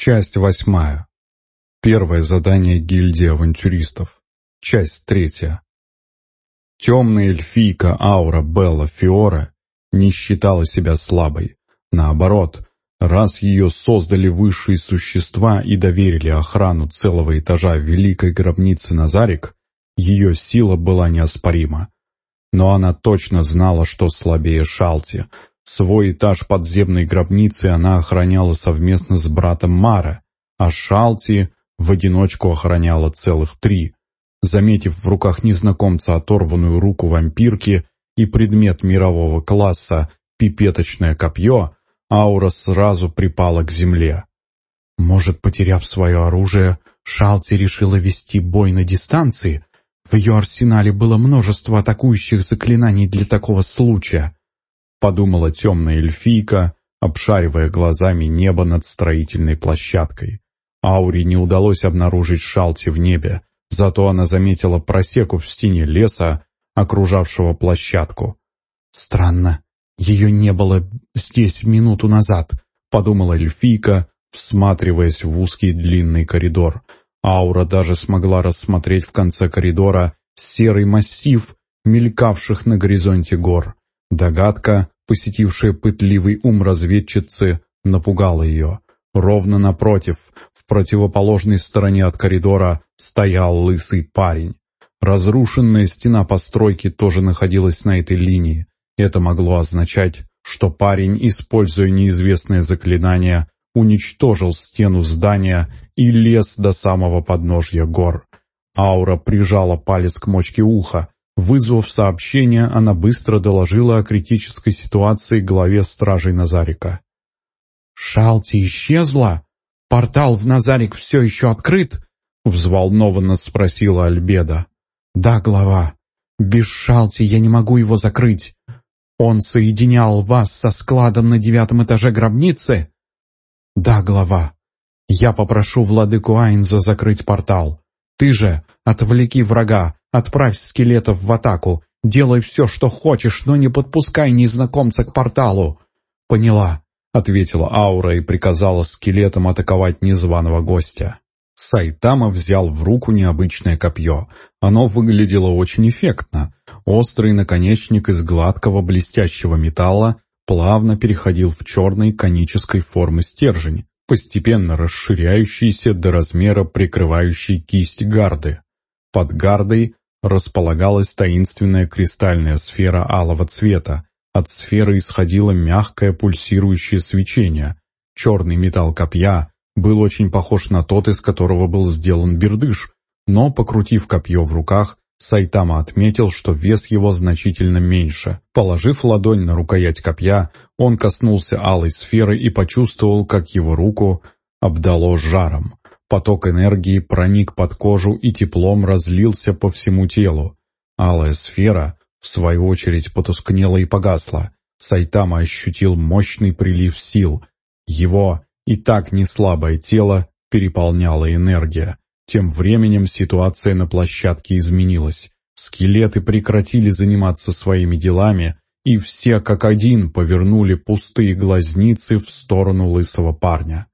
Часть восьмая. Первое задание гильдии авантюристов. Часть третья. Темная эльфийка Аура Белла Фиора не считала себя слабой. Наоборот, раз ее создали высшие существа и доверили охрану целого этажа великой гробницы Назарик, ее сила была неоспорима. Но она точно знала, что слабее Шалти, Свой этаж подземной гробницы она охраняла совместно с братом Мара, а Шалти в одиночку охраняла целых три. Заметив в руках незнакомца оторванную руку вампирки и предмет мирового класса пипеточное копье, аура сразу припала к земле. Может, потеряв свое оружие, Шалти решила вести бой на дистанции? В ее арсенале было множество атакующих заклинаний для такого случая. — подумала темная эльфийка, обшаривая глазами небо над строительной площадкой. Ауре не удалось обнаружить шалти в небе, зато она заметила просеку в стене леса, окружавшего площадку. «Странно, ее не было здесь минуту назад», — подумала эльфийка, всматриваясь в узкий длинный коридор. Аура даже смогла рассмотреть в конце коридора серый массив мелькавших на горизонте гор. Догадка, посетившая пытливый ум разведчицы, напугала ее. Ровно напротив, в противоположной стороне от коридора, стоял лысый парень. Разрушенная стена постройки тоже находилась на этой линии. Это могло означать, что парень, используя неизвестное заклинание, уничтожил стену здания и лез до самого подножья гор. Аура прижала палец к мочке уха, Вызвав сообщение, она быстро доложила о критической ситуации главе стражей Назарика. «Шалти исчезла? Портал в Назарик все еще открыт?» — взволнованно спросила Альбеда. «Да, глава. Без Шалти я не могу его закрыть. Он соединял вас со складом на девятом этаже гробницы?» «Да, глава. Я попрошу владыку Айнза закрыть портал. Ты же отвлеки врага, отправь скелетов в атаку. Делай все, что хочешь, но не подпускай незнакомца к порталу. Поняла, ответила Аура и приказала скелетам атаковать незваного гостя. Сайтама взял в руку необычное копье. Оно выглядело очень эффектно. Острый наконечник из гладкого блестящего металла плавно переходил в черной конической формы стержень постепенно расширяющийся до размера прикрывающей кисть гарды. Под гардой располагалась таинственная кристальная сфера алого цвета. От сферы исходило мягкое пульсирующее свечение. Черный металл копья был очень похож на тот, из которого был сделан бердыш, но, покрутив копье в руках, Сайтама отметил, что вес его значительно меньше. Положив ладонь на рукоять копья, он коснулся алой сферы и почувствовал, как его руку обдало жаром. Поток энергии проник под кожу и теплом разлился по всему телу. Алая сфера, в свою очередь, потускнела и погасла. Сайтама ощутил мощный прилив сил. Его и так неслабое тело переполняла энергия. Тем временем ситуация на площадке изменилась. Скелеты прекратили заниматься своими делами, и все как один повернули пустые глазницы в сторону лысого парня.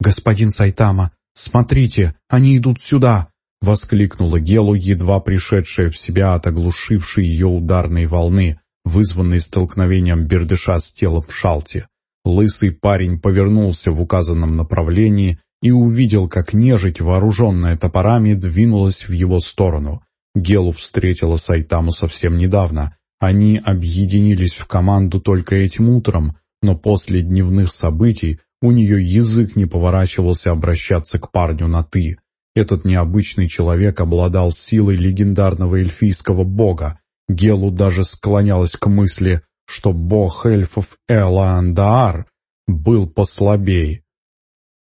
«Господин Сайтама, смотрите, они идут сюда!» — воскликнула Гелу, едва пришедшая в себя от оглушившей ее ударной волны, вызванной столкновением бердыша с телом Шалти. Лысый парень повернулся в указанном направлении и увидел, как нежить, вооруженная топорами, двинулась в его сторону. Гелу встретила Сайтаму совсем недавно. Они объединились в команду только этим утром, но после дневных событий у нее язык не поворачивался обращаться к парню на «ты». Этот необычный человек обладал силой легендарного эльфийского бога. Гелу даже склонялась к мысли, что бог эльфов Элаандаар был послабей.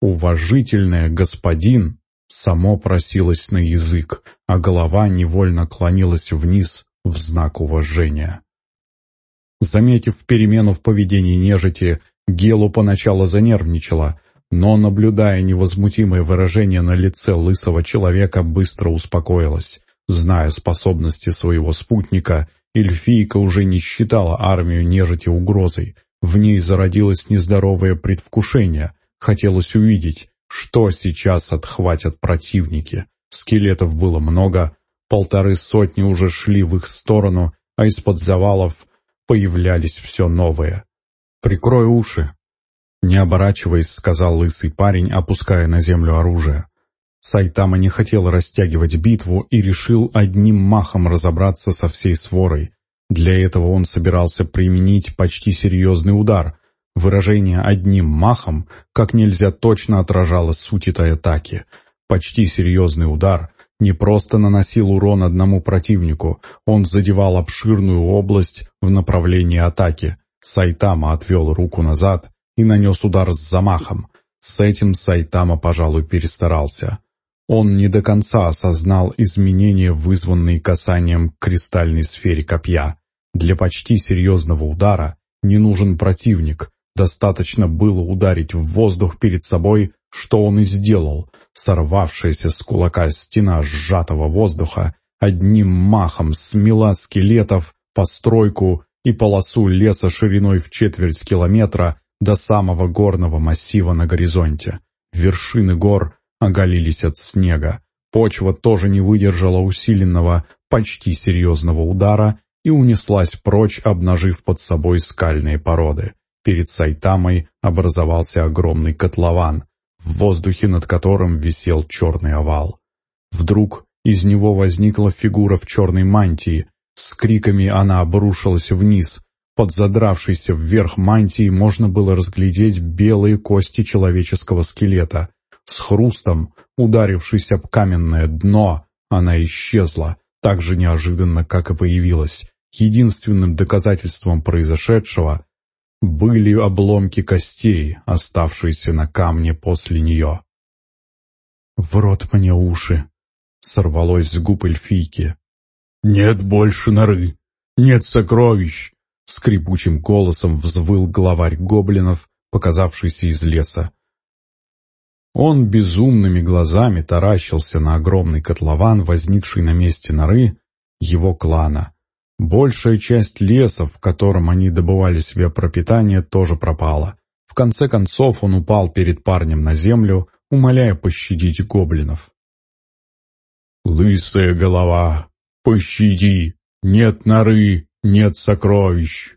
Уважительное «господин» само просилось на язык, а голова невольно клонилась вниз в знак уважения. Заметив перемену в поведении нежити, Гелу поначалу занервничала, но, наблюдая невозмутимое выражение на лице лысого человека, быстро успокоилась. Зная способности своего спутника, эльфийка уже не считала армию нежити угрозой. В ней зародилось нездоровое предвкушение — Хотелось увидеть, что сейчас отхватят противники. Скелетов было много, полторы сотни уже шли в их сторону, а из-под завалов появлялись все новые. «Прикрой уши!» Не оборачиваясь, сказал лысый парень, опуская на землю оружие. Сайтама не хотел растягивать битву и решил одним махом разобраться со всей сворой. Для этого он собирался применить почти серьезный удар. Выражение «одним махом» как нельзя точно отражало суть этой атаки. Почти серьезный удар не просто наносил урон одному противнику, он задевал обширную область в направлении атаки. Сайтама отвел руку назад и нанес удар с замахом. С этим Сайтама, пожалуй, перестарался. Он не до конца осознал изменения, вызванные касанием к кристальной сфере копья. Для почти серьезного удара не нужен противник. Достаточно было ударить в воздух перед собой, что он и сделал. Сорвавшаяся с кулака стена сжатого воздуха одним махом смела скелетов, постройку и полосу леса шириной в четверть километра до самого горного массива на горизонте. Вершины гор оголились от снега. Почва тоже не выдержала усиленного, почти серьезного удара и унеслась прочь, обнажив под собой скальные породы. Перед Сайтамой образовался огромный котлован, в воздухе над которым висел черный овал. Вдруг из него возникла фигура в черной мантии. С криками она обрушилась вниз. Под задравшейся вверх мантии можно было разглядеть белые кости человеческого скелета. С хрустом, ударившись об каменное дно, она исчезла, так же неожиданно, как и появилась. Единственным доказательством произошедшего были обломки костей, оставшиеся на камне после нее. «В рот мне уши!» — сорвалось с губ эльфийки. «Нет больше норы! Нет сокровищ!» — скрипучим голосом взвыл главарь гоблинов, показавшийся из леса. Он безумными глазами таращился на огромный котлован, возникший на месте норы его клана. Большая часть леса, в котором они добывали себе пропитание, тоже пропала. В конце концов он упал перед парнем на землю, умоляя пощадить гоблинов. «Лысая голова, пощади! Нет норы, нет сокровищ!»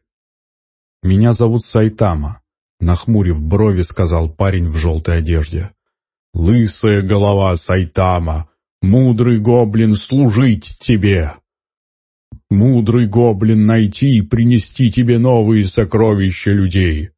«Меня зовут Сайтама», — нахмурив брови, сказал парень в желтой одежде лысая голова Сайтама, мудрый гоблин служить тебе. Мудрый гоблин найти и принести тебе новые сокровища людей.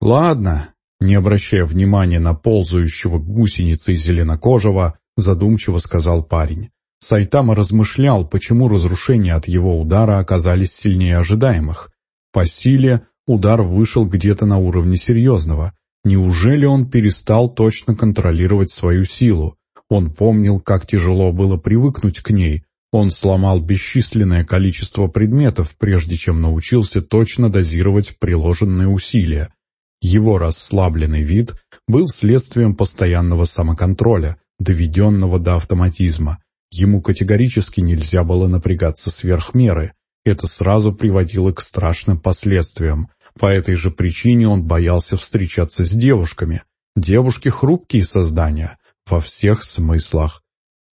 Ладно, не обращая внимания на ползающего гусеницей зеленокожего, задумчиво сказал парень. Сайтама размышлял, почему разрушения от его удара оказались сильнее ожидаемых. По силе удар вышел где-то на уровне серьезного, Неужели он перестал точно контролировать свою силу? Он помнил, как тяжело было привыкнуть к ней. Он сломал бесчисленное количество предметов, прежде чем научился точно дозировать приложенные усилия. Его расслабленный вид был следствием постоянного самоконтроля, доведенного до автоматизма. Ему категорически нельзя было напрягаться сверх меры. Это сразу приводило к страшным последствиям. По этой же причине он боялся встречаться с девушками. Девушки — хрупкие создания, во всех смыслах.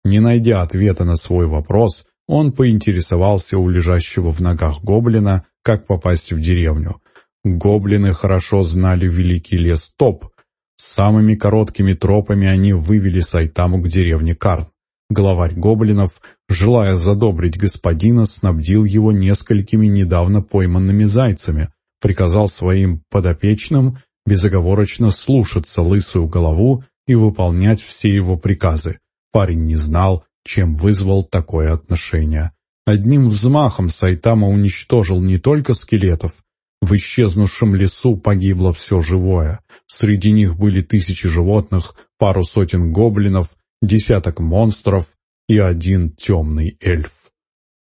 Не найдя ответа на свой вопрос, он поинтересовался у лежащего в ногах гоблина, как попасть в деревню. Гоблины хорошо знали великий лес Топ. Самыми короткими тропами они вывели Сайтаму к деревне Карн. Главарь гоблинов, желая задобрить господина, снабдил его несколькими недавно пойманными зайцами, приказал своим подопечным безоговорочно слушаться лысую голову и выполнять все его приказы. Парень не знал, чем вызвал такое отношение. Одним взмахом Сайтама уничтожил не только скелетов. В исчезнувшем лесу погибло все живое. Среди них были тысячи животных, пару сотен гоблинов, десяток монстров и один темный эльф.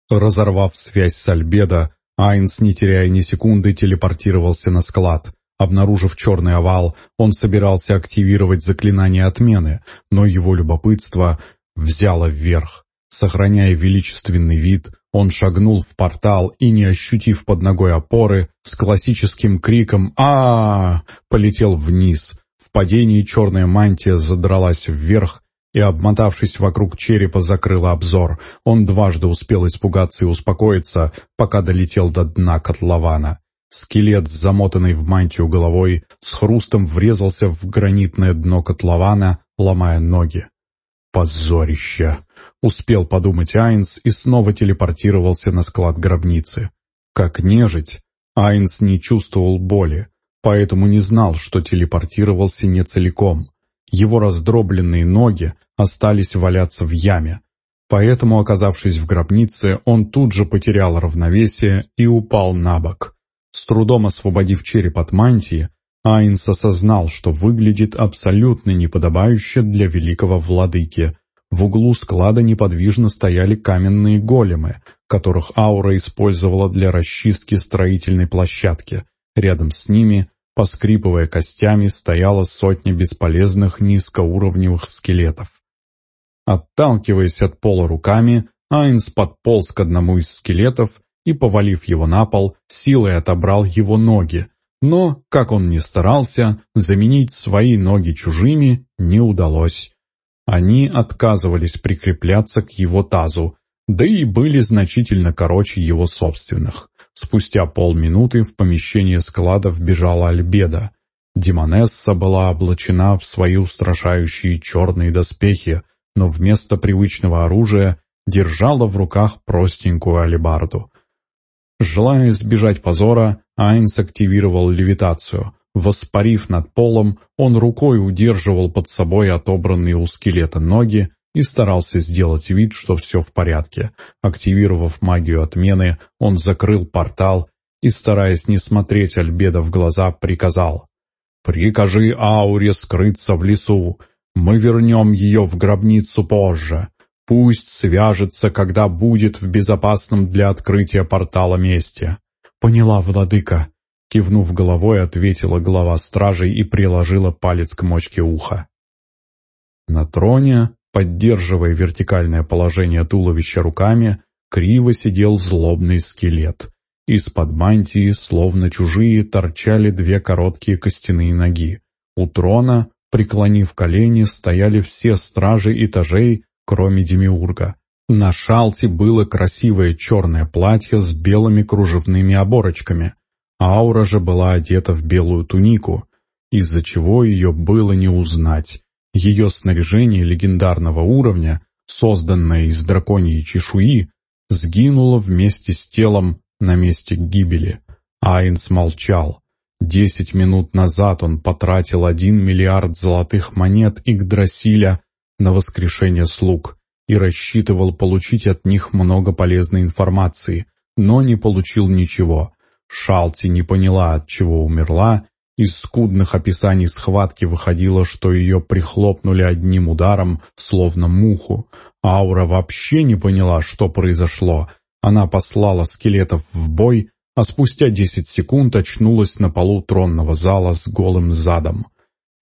Разорвав связь с Альбедо, Айнс, не теряя ни секунды, телепортировался на склад. Обнаружив черный овал, он собирался активировать заклинание отмены, но его любопытство взяло вверх. Сохраняя величественный вид, он шагнул в портал и, не ощутив под ногой опоры, с классическим криком а, -а, -а полетел вниз, в падении черная мантия задралась вверх и, обмотавшись вокруг черепа, закрыла обзор. Он дважды успел испугаться и успокоиться, пока долетел до дна котлована. Скелет, замотанный в мантию головой, с хрустом врезался в гранитное дно котлована, ломая ноги. «Позорище!» — успел подумать Айнс и снова телепортировался на склад гробницы. Как нежить, Айнс не чувствовал боли, поэтому не знал, что телепортировался не целиком. Его раздробленные ноги остались валяться в яме. Поэтому, оказавшись в гробнице, он тут же потерял равновесие и упал на бок. С трудом освободив череп от мантии, Айнс осознал, что выглядит абсолютно неподобающе для великого владыки. В углу склада неподвижно стояли каменные големы, которых аура использовала для расчистки строительной площадки. Рядом с ними, поскрипывая костями, стояла сотня бесполезных низкоуровневых скелетов. Отталкиваясь от пола руками, Айнс подполз к одному из скелетов и, повалив его на пол, силой отобрал его ноги. Но, как он ни старался, заменить свои ноги чужими не удалось. Они отказывались прикрепляться к его тазу, да и были значительно короче его собственных. Спустя полминуты в помещение склада вбежала Альбеда. Демонесса была облачена в свои устрашающие черные доспехи, но вместо привычного оружия держала в руках простенькую алебарду. Желая избежать позора, Айнс активировал левитацию. Воспарив над полом, он рукой удерживал под собой отобранные у скелета ноги и старался сделать вид, что все в порядке. Активировав магию отмены, он закрыл портал и, стараясь не смотреть Альбеда в глаза, приказал «Прикажи Ауре скрыться в лесу. Мы вернем ее в гробницу позже. Пусть свяжется, когда будет в безопасном для открытия портала месте. Поняла, владыка. Кивнув головой, ответила глава стражей и приложила палец к мочке уха. На троне, поддерживая вертикальное положение туловища руками, криво сидел злобный скелет. Из-под мантии, словно чужие, торчали две короткие костяные ноги. У трона, преклонив колени, стояли все стражи этажей, кроме Демиурга. На шалте было красивое черное платье с белыми кружевными оборочками. Аура же была одета в белую тунику, из-за чего ее было не узнать. Ее снаряжение легендарного уровня, созданное из драконьей чешуи, сгинуло вместе с телом на месте гибели. Айнс молчал. Десять минут назад он потратил один миллиард золотых монет Игдрасиля на воскрешение слуг и рассчитывал получить от них много полезной информации, но не получил ничего. Шалти не поняла, от чего умерла, из скудных описаний схватки выходило, что ее прихлопнули одним ударом, словно муху. Аура вообще не поняла, что произошло. Она послала скелетов в бой, а спустя десять секунд очнулась на полу тронного зала с голым задом.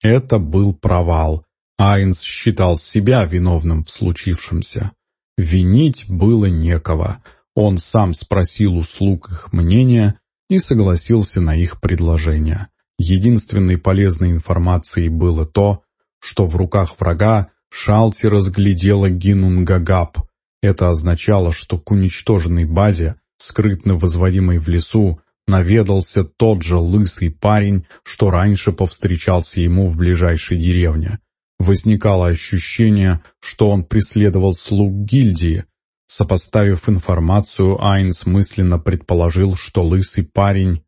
Это был провал. Айнс считал себя виновным в случившемся. Винить было некого. Он сам спросил у слуг их мнения и согласился на их предложение. Единственной полезной информацией было то, что в руках врага Шалти разглядела Гинунгагап. Это означало, что к уничтоженной базе, скрытно возводимой в лесу, наведался тот же лысый парень, что раньше повстречался ему в ближайшей деревне. Возникало ощущение, что он преследовал слуг гильдии. Сопоставив информацию, Айнс мысленно предположил, что лысый парень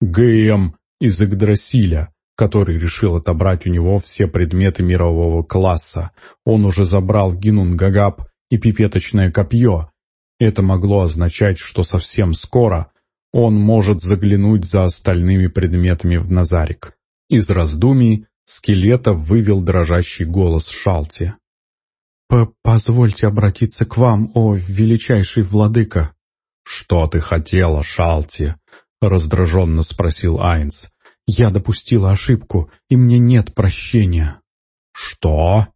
ГМ из Игдрасиля, который решил отобрать у него все предметы мирового класса. Он уже забрал Гинунгагап и пипеточное копье. Это могло означать, что совсем скоро он может заглянуть за остальными предметами в Назарик. Из раздумий скелета вывел дрожащий голос Шалти. «Позвольте обратиться к вам, о величайший владыка». «Что ты хотела, Шалти?» — раздраженно спросил Айнс. «Я допустила ошибку, и мне нет прощения». «Что?»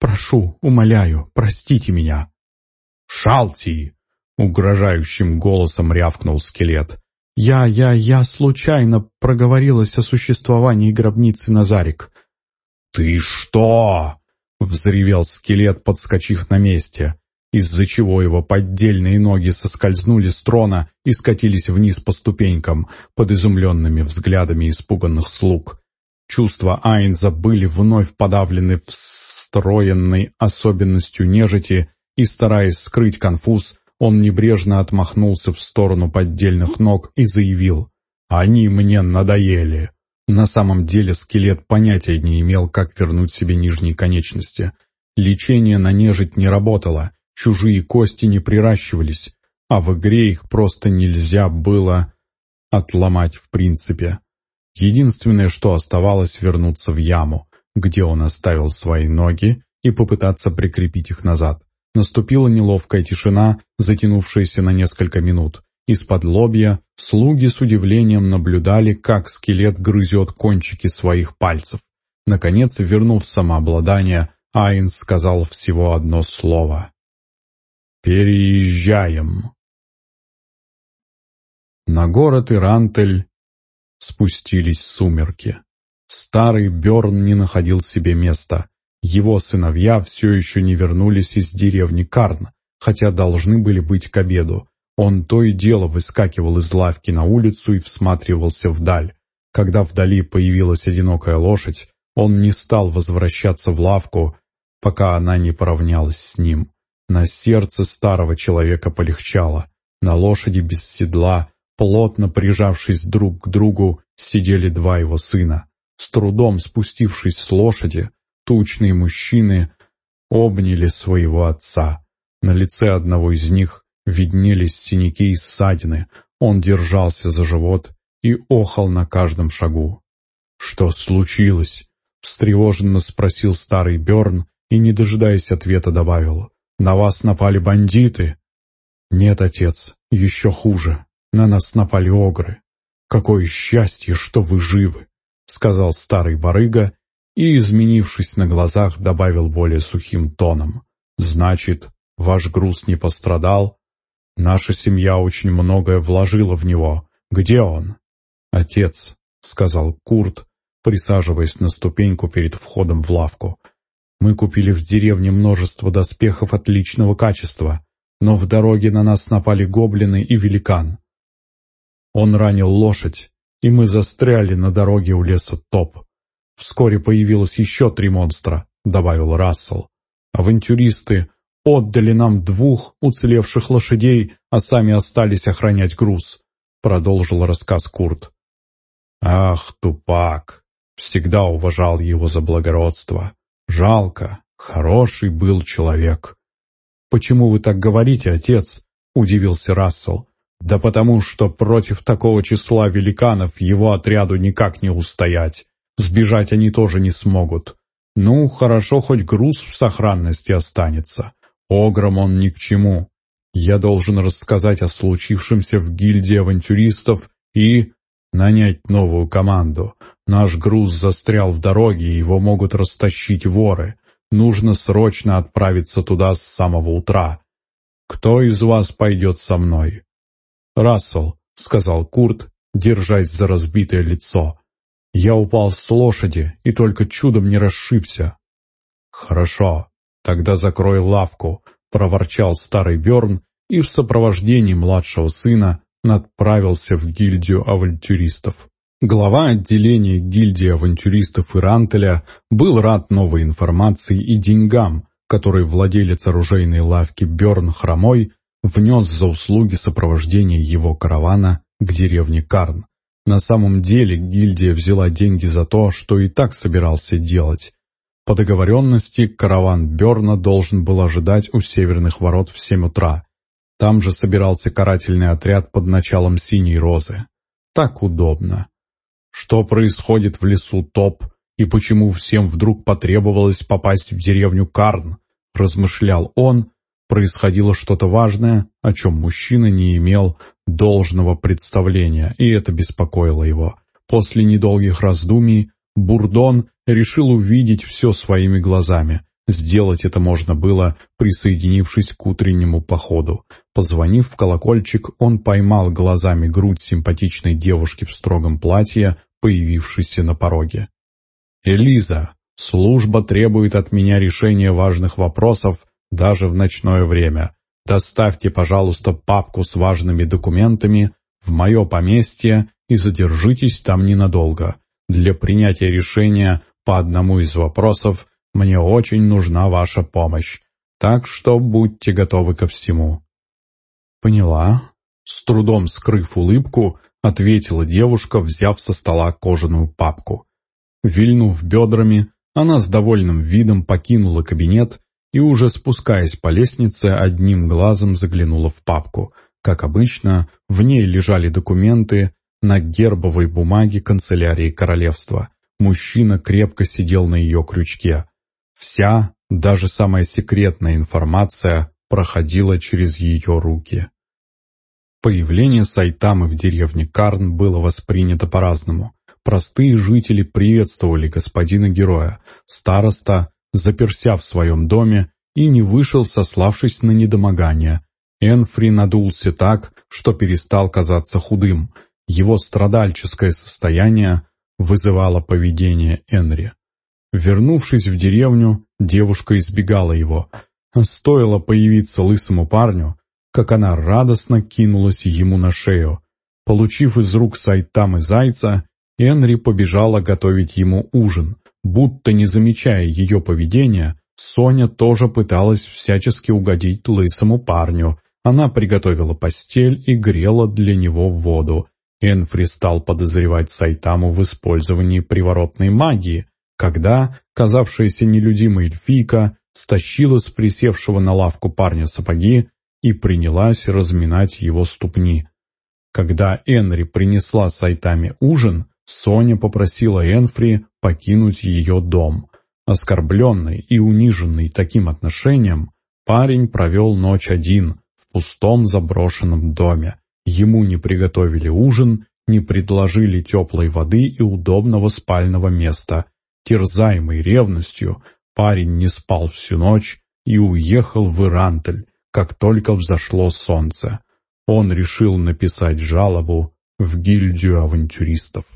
«Прошу, умоляю, простите меня». «Шалти!» — угрожающим голосом рявкнул скелет. Я, я, я случайно проговорилась о существовании гробницы Назарик». «Ты что?» — взревел скелет, подскочив на месте, из-за чего его поддельные ноги соскользнули с трона и скатились вниз по ступенькам под изумленными взглядами испуганных слуг. Чувства Айнза были вновь подавлены встроенной особенностью нежити, и, стараясь скрыть конфуз, он небрежно отмахнулся в сторону поддельных ног и заявил «Они мне надоели». На самом деле скелет понятия не имел, как вернуть себе нижние конечности. Лечение на нежить не работало, чужие кости не приращивались, а в игре их просто нельзя было отломать в принципе. Единственное, что оставалось, вернуться в яму, где он оставил свои ноги, и попытаться прикрепить их назад. Наступила неловкая тишина, затянувшаяся на несколько минут. Из-под лобья слуги с удивлением наблюдали, как скелет грызет кончики своих пальцев. Наконец, вернув самообладание, Айн сказал всего одно слово. «Переезжаем». На город Ирантель спустились сумерки. Старый Берн не находил себе места. Его сыновья все еще не вернулись из деревни Карн, хотя должны были быть к обеду. Он то и дело выскакивал из лавки на улицу и всматривался вдаль. Когда вдали появилась одинокая лошадь, он не стал возвращаться в лавку, пока она не поравнялась с ним. На сердце старого человека полегчало. На лошади без седла, плотно прижавшись друг к другу, сидели два его сына. С трудом спустившись с лошади, тучные мужчины обняли своего отца. На лице одного из них виднелись синяки и ссадины. Он держался за живот и охал на каждом шагу. «Что случилось?» — встревоженно спросил старый Берн и, не дожидаясь ответа, добавил. «На вас напали бандиты?» «Нет, отец, еще хуже. На нас напали огры. Какое счастье, что вы живы!» — сказал старый барыга и, изменившись на глазах, добавил более сухим тоном. «Значит, ваш груз не пострадал? Наша семья очень многое вложила в него. Где он?» «Отец», — сказал Курт, присаживаясь на ступеньку перед входом в лавку. «Мы купили в деревне множество доспехов отличного качества, но в дороге на нас напали гоблины и великан. Он ранил лошадь, и мы застряли на дороге у леса Топ. Вскоре появилось еще три монстра, добавил Рассел. Авантюристы отдали нам двух уцелевших лошадей, а сами остались охранять груз, продолжил рассказ Курт. Ах, тупак! Всегда уважал его за благородство. Жалко, хороший был человек. «Почему вы так говорите, отец?» — удивился Рассел. Да потому что против такого числа великанов его отряду никак не устоять. Сбежать они тоже не смогут. Ну, хорошо, хоть груз в сохранности останется. Огром он ни к чему. Я должен рассказать о случившемся в гильдии авантюристов и нанять новую команду. Наш груз застрял в дороге, его могут растащить воры. Нужно срочно отправиться туда с самого утра. Кто из вас пойдет со мной? «Рассел», — сказал Курт, держась за разбитое лицо. «Я упал с лошади и только чудом не расшибся». «Хорошо, тогда закрой лавку», — проворчал старый Берн и в сопровождении младшего сына отправился в гильдию авантюристов. Глава отделения гильдии авантюристов Ирантеля был рад новой информации и деньгам, которые владелец оружейной лавки Берн Хромой внес за услуги сопровождения его каравана к деревне Карн. На самом деле гильдия взяла деньги за то, что и так собирался делать. По договоренности караван Берна должен был ожидать у северных ворот в 7 утра. Там же собирался карательный отряд под началом Синей Розы. Так удобно. Что происходит в лесу Топ и почему всем вдруг потребовалось попасть в деревню Карн, размышлял он, происходило что-то важное, о чем мужчина не имел должного представления, и это беспокоило его. После недолгих раздумий Бурдон решил увидеть все своими глазами. Сделать это можно было, присоединившись к утреннему походу. Позвонив в колокольчик, он поймал глазами грудь симпатичной девушки в строгом платье, появившейся на пороге. «Элиза, служба требует от меня решения важных вопросов даже в ночное время. Доставьте, пожалуйста, папку с важными документами в мое поместье и задержитесь там ненадолго. Для принятия решения по одному из вопросов мне очень нужна ваша помощь, так что будьте готовы ко всему». «Поняла». С трудом скрыв улыбку, ответила девушка, взяв со стола кожаную папку. Вильнув бедрами, она с довольным видом покинула кабинет и, уже спускаясь по лестнице, одним глазом заглянула в папку. Как обычно, в ней лежали документы на гербовой бумаге канцелярии королевства. Мужчина крепко сидел на ее крючке. Вся, даже самая секретная информация проходила через ее руки. Появление Сайтамы в деревне Карн было воспринято по-разному. Простые жители приветствовали господина-героя. Староста, заперся в своем доме, и не вышел, сославшись на недомогание. Энфри надулся так, что перестал казаться худым. Его страдальческое состояние вызывало поведение Энри. Вернувшись в деревню, девушка избегала его. Стоило появиться лысому парню, как она радостно кинулась ему на шею. Получив из рук Сайтамы зайца, Энри побежала готовить ему ужин. Будто не замечая ее поведения, Соня тоже пыталась всячески угодить лысому парню. Она приготовила постель и грела для него воду. Энфри стал подозревать Сайтаму в использовании приворотной магии, когда, казавшаяся нелюдимой эльфийка, стащила с присевшего на лавку парня сапоги и принялась разминать его ступни. Когда Энри принесла Сайтаме ужин, Соня попросила Энфри покинуть ее дом. Оскорбленный и униженный таким отношением, парень провел ночь один в пустом заброшенном доме. Ему не приготовили ужин, не предложили теплой воды и удобного спального места. Терзаемый ревностью, парень не спал всю ночь и уехал в Ирантель, как только взошло солнце. Он решил написать жалобу в гильдию авантюристов.